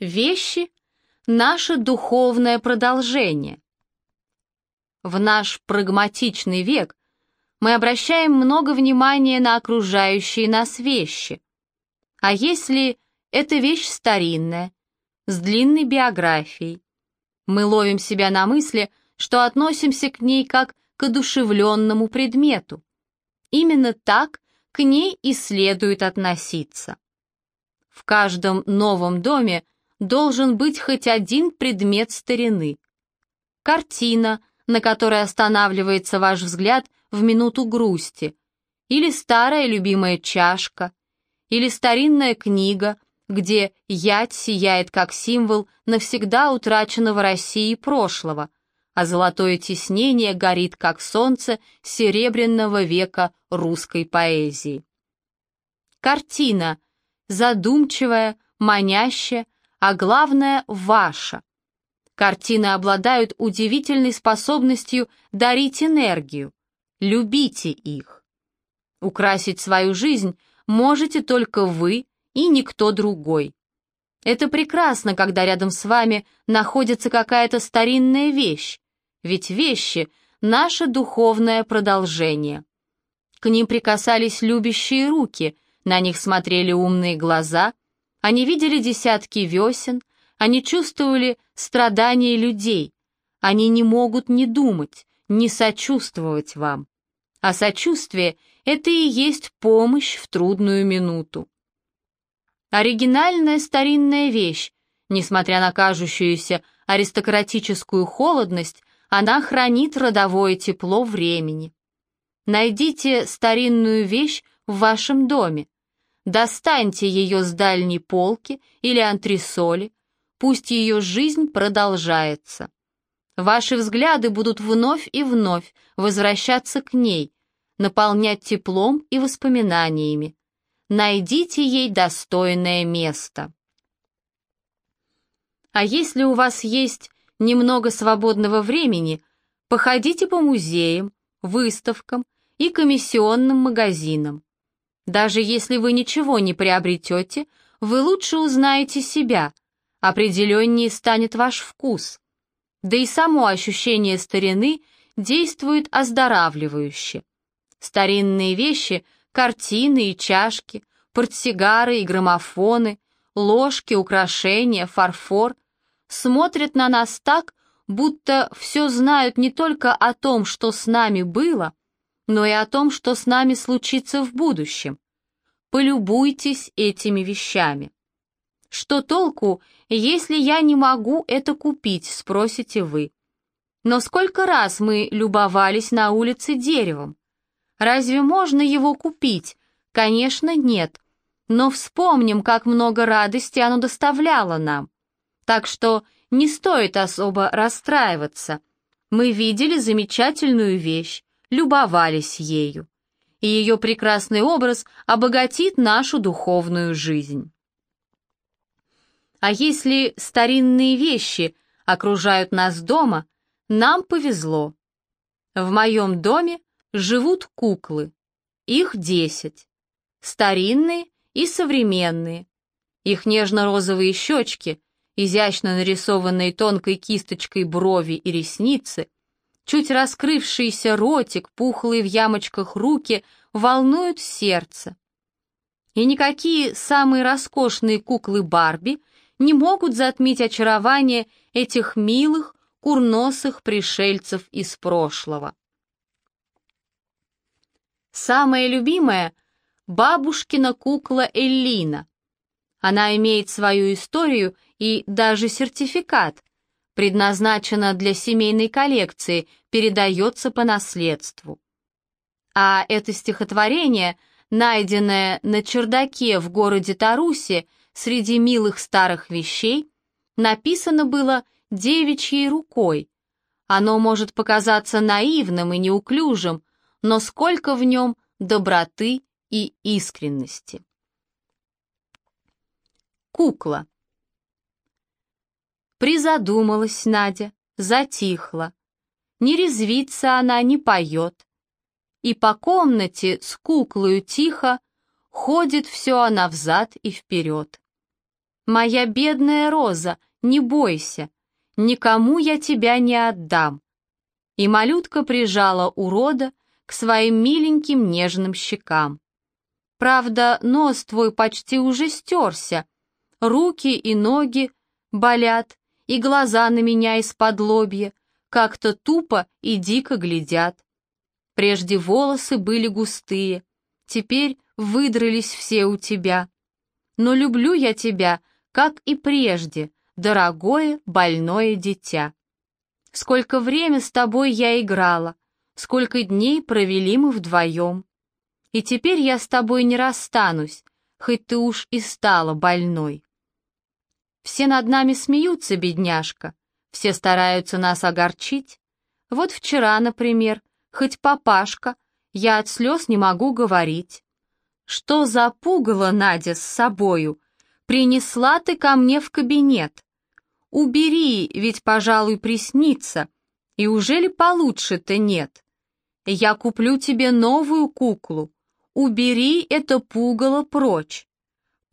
Вещи — наше духовное продолжение. В наш прагматичный век мы обращаем много внимания на окружающие нас вещи. А если эта вещь старинная, с длинной биографией, мы ловим себя на мысли, что относимся к ней как к одушевленному предмету. Именно так к ней и следует относиться. В каждом новом доме должен быть хоть один предмет старины. Картина, на которой останавливается ваш взгляд в минуту грусти, или старая любимая чашка, или старинная книга, где ять сияет как символ навсегда утраченного России прошлого, а золотое тиснение горит как солнце серебряного века русской поэзии. Картина, задумчивая, манящая, а главное — ваша. Картины обладают удивительной способностью дарить энергию. Любите их. Украсить свою жизнь можете только вы и никто другой. Это прекрасно, когда рядом с вами находится какая-то старинная вещь, ведь вещи — наше духовное продолжение. К ним прикасались любящие руки, на них смотрели умные глаза — они видели десятки весен, они чувствовали страдания людей. Они не могут не думать, не сочувствовать вам. А сочувствие — это и есть помощь в трудную минуту. Оригинальная старинная вещь, несмотря на кажущуюся аристократическую холодность, она хранит родовое тепло времени. Найдите старинную вещь в вашем доме, Достаньте ее с дальней полки или антресоли, пусть ее жизнь продолжается. Ваши взгляды будут вновь и вновь возвращаться к ней, наполнять теплом и воспоминаниями. Найдите ей достойное место. А если у вас есть немного свободного времени, походите по музеям, выставкам и комиссионным магазинам. Даже если вы ничего не приобретете, вы лучше узнаете себя, определеннее станет ваш вкус. Да и само ощущение старины действует оздоравливающе. Старинные вещи, картины и чашки, портсигары и граммофоны, ложки, украшения, фарфор смотрят на нас так, будто все знают не только о том, что с нами было, но и о том, что с нами случится в будущем. Полюбуйтесь этими вещами. Что толку, если я не могу это купить, спросите вы. Но сколько раз мы любовались на улице деревом? Разве можно его купить? Конечно, нет. Но вспомним, как много радости оно доставляло нам. Так что не стоит особо расстраиваться. Мы видели замечательную вещь, любовались ею. И ее прекрасный образ обогатит нашу духовную жизнь. А если старинные вещи окружают нас дома, нам повезло. В моем доме живут куклы. Их десять. Старинные и современные. Их нежно-розовые щечки, изящно нарисованные тонкой кисточкой брови и ресницы, Чуть раскрывшийся ротик, пухлые в ямочках руки волнуют сердце. И никакие самые роскошные куклы Барби не могут затмить очарование этих милых, курносых пришельцев из прошлого. Самая любимая — бабушкина кукла Эллина. Она имеет свою историю и даже сертификат, предназначена для семейной коллекции, передается по наследству. А это стихотворение, найденное на чердаке в городе Тарусе среди милых старых вещей, написано было девичьей рукой. Оно может показаться наивным и неуклюжим, но сколько в нем доброты и искренности. Кукла. Призадумалась Надя, затихла. Не резвится она, не поет. И по комнате с куклою тихо ходит все она взад и вперед. Моя бедная Роза, не бойся, никому я тебя не отдам. И малютка прижала урода к своим миленьким нежным щекам. Правда, нос твой почти уже стерся, руки и ноги болят, и глаза на меня из-под лобья как-то тупо и дико глядят. Прежде волосы были густые, теперь выдрались все у тебя. Но люблю я тебя, как и прежде, дорогое больное дитя. Сколько время с тобой я играла, сколько дней провели мы вдвоем. И теперь я с тобой не расстанусь, хоть ты уж и стала больной. Все над нами смеются, бедняжка, все стараются нас огорчить. Вот вчера, например, хоть папашка, я от слез не могу говорить. Что за пугало, Надя, с собою? Принесла ты ко мне в кабинет. Убери, ведь, пожалуй, приснится. И уже ли получше-то нет? Я куплю тебе новую куклу. Убери это пугало прочь.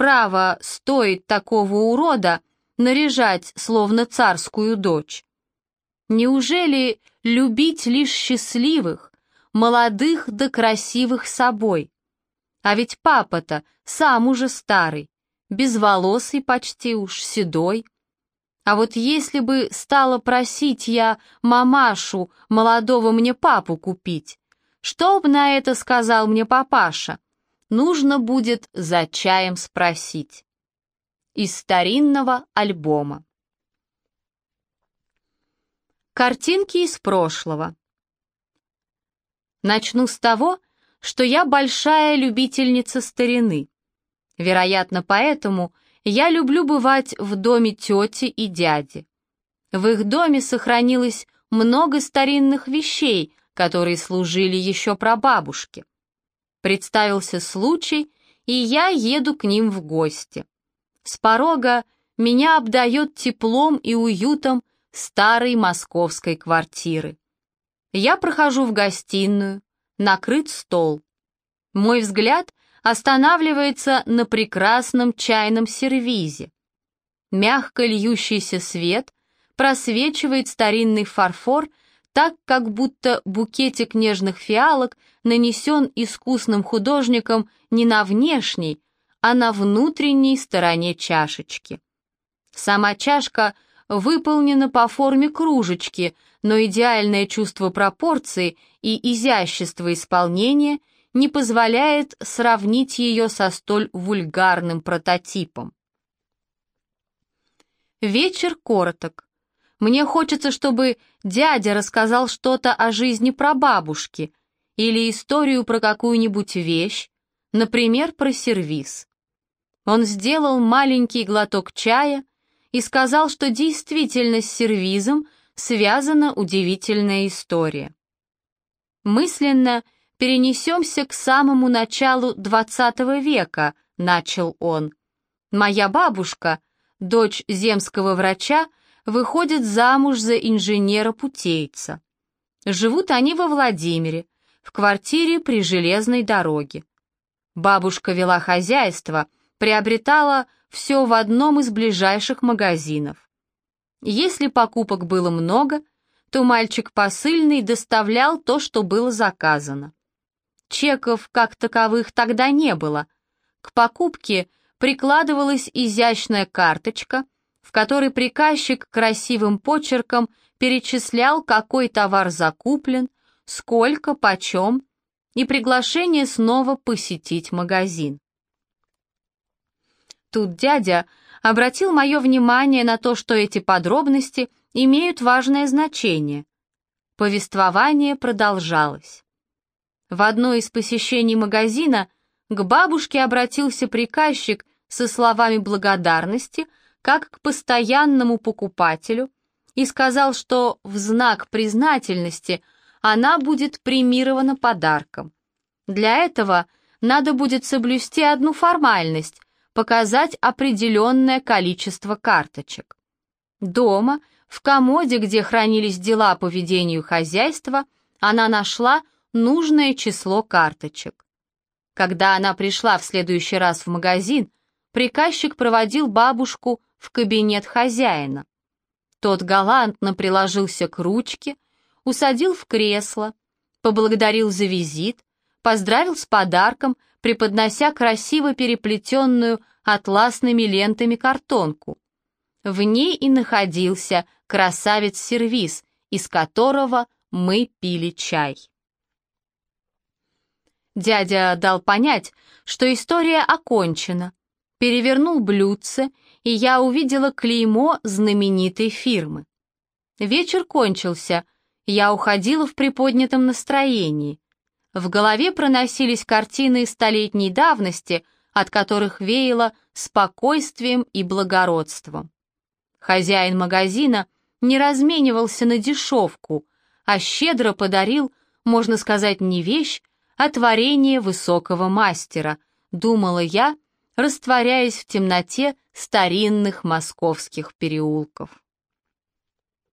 Право, стоит такого урода наряжать, словно царскую дочь. Неужели любить лишь счастливых, молодых да красивых собой? А ведь папа-то сам уже старый, безволосый почти уж, седой. А вот если бы стала просить я мамашу молодого мне папу купить, что б на это сказал мне папаша? Нужно будет за чаем спросить. Из старинного альбома. Картинки из прошлого. Начну с того, что я большая любительница старины. Вероятно, поэтому я люблю бывать в доме тети и дяди. В их доме сохранилось много старинных вещей, которые служили еще прабабушке. Представился случай, и я еду к ним в гости. С порога меня обдает теплом и уютом старой московской квартиры. Я прохожу в гостиную, накрыт стол. Мой взгляд останавливается на прекрасном чайном сервизе. Мягко льющийся свет просвечивает старинный фарфор так, как будто букетик нежных фиалок нанесен искусным художником не на внешней, а на внутренней стороне чашечки. Сама чашка — выполнена по форме кружечки, но идеальное чувство пропорции и изящество исполнения не позволяет сравнить ее со столь вульгарным прототипом. Вечер короток. Мне хочется, чтобы дядя рассказал что-то о жизни прабабушки или историю про какую-нибудь вещь, например, про сервиз. Он сделал маленький глоток чая, и сказал, что действительно с сервизом связана удивительная история. Мысленно перенесемся к самому началу XX века, начал он. Моя бабушка, дочь земского врача, выходит замуж за инженера-путейца. Живут они во Владимире, в квартире при железной дороге. Бабушка вела хозяйство, приобретала все в одном из ближайших магазинов. Если покупок было много, то мальчик посыльный доставлял то, что было заказано. Чеков как таковых тогда не было. К покупке прикладывалась изящная карточка, в которой приказчик красивым почерком перечислял, какой товар закуплен, сколько, почем, и приглашение снова посетить магазин. Тут дядя обратил мое внимание на то, что эти подробности имеют важное значение. Повествование продолжалось. В одно из посещений магазина к бабушке обратился приказчик со словами благодарности, как к постоянному покупателю, и сказал, что в знак признательности она будет премирована подарком. Для этого надо будет соблюсти одну формальность, показать определенное количество карточек. Дома, в комоде, где хранились дела по ведению хозяйства, она нашла нужное число карточек. Когда она пришла в следующий раз в магазин, приказчик проводил бабушку в кабинет хозяина. Тот галантно приложился к ручке, усадил в кресло, поблагодарил за визит, поздравил с подарком, преподнося красиво переплетенную атласными лентами картонку. В ней и находился красавец-сервиз, из которого мы пили чай. Дядя дал понять, что история окончена, перевернул блюдце, и я увидела клеймо знаменитой фирмы. Вечер кончился, я уходила в приподнятом настроении. В голове проносились картины столетней давности, от которых веяло спокойствием и благородством. Хозяин магазина не разменивался на дешевку, а щедро подарил, можно сказать, не вещь, а творение высокого мастера, думала я, растворяясь в темноте старинных московских переулков.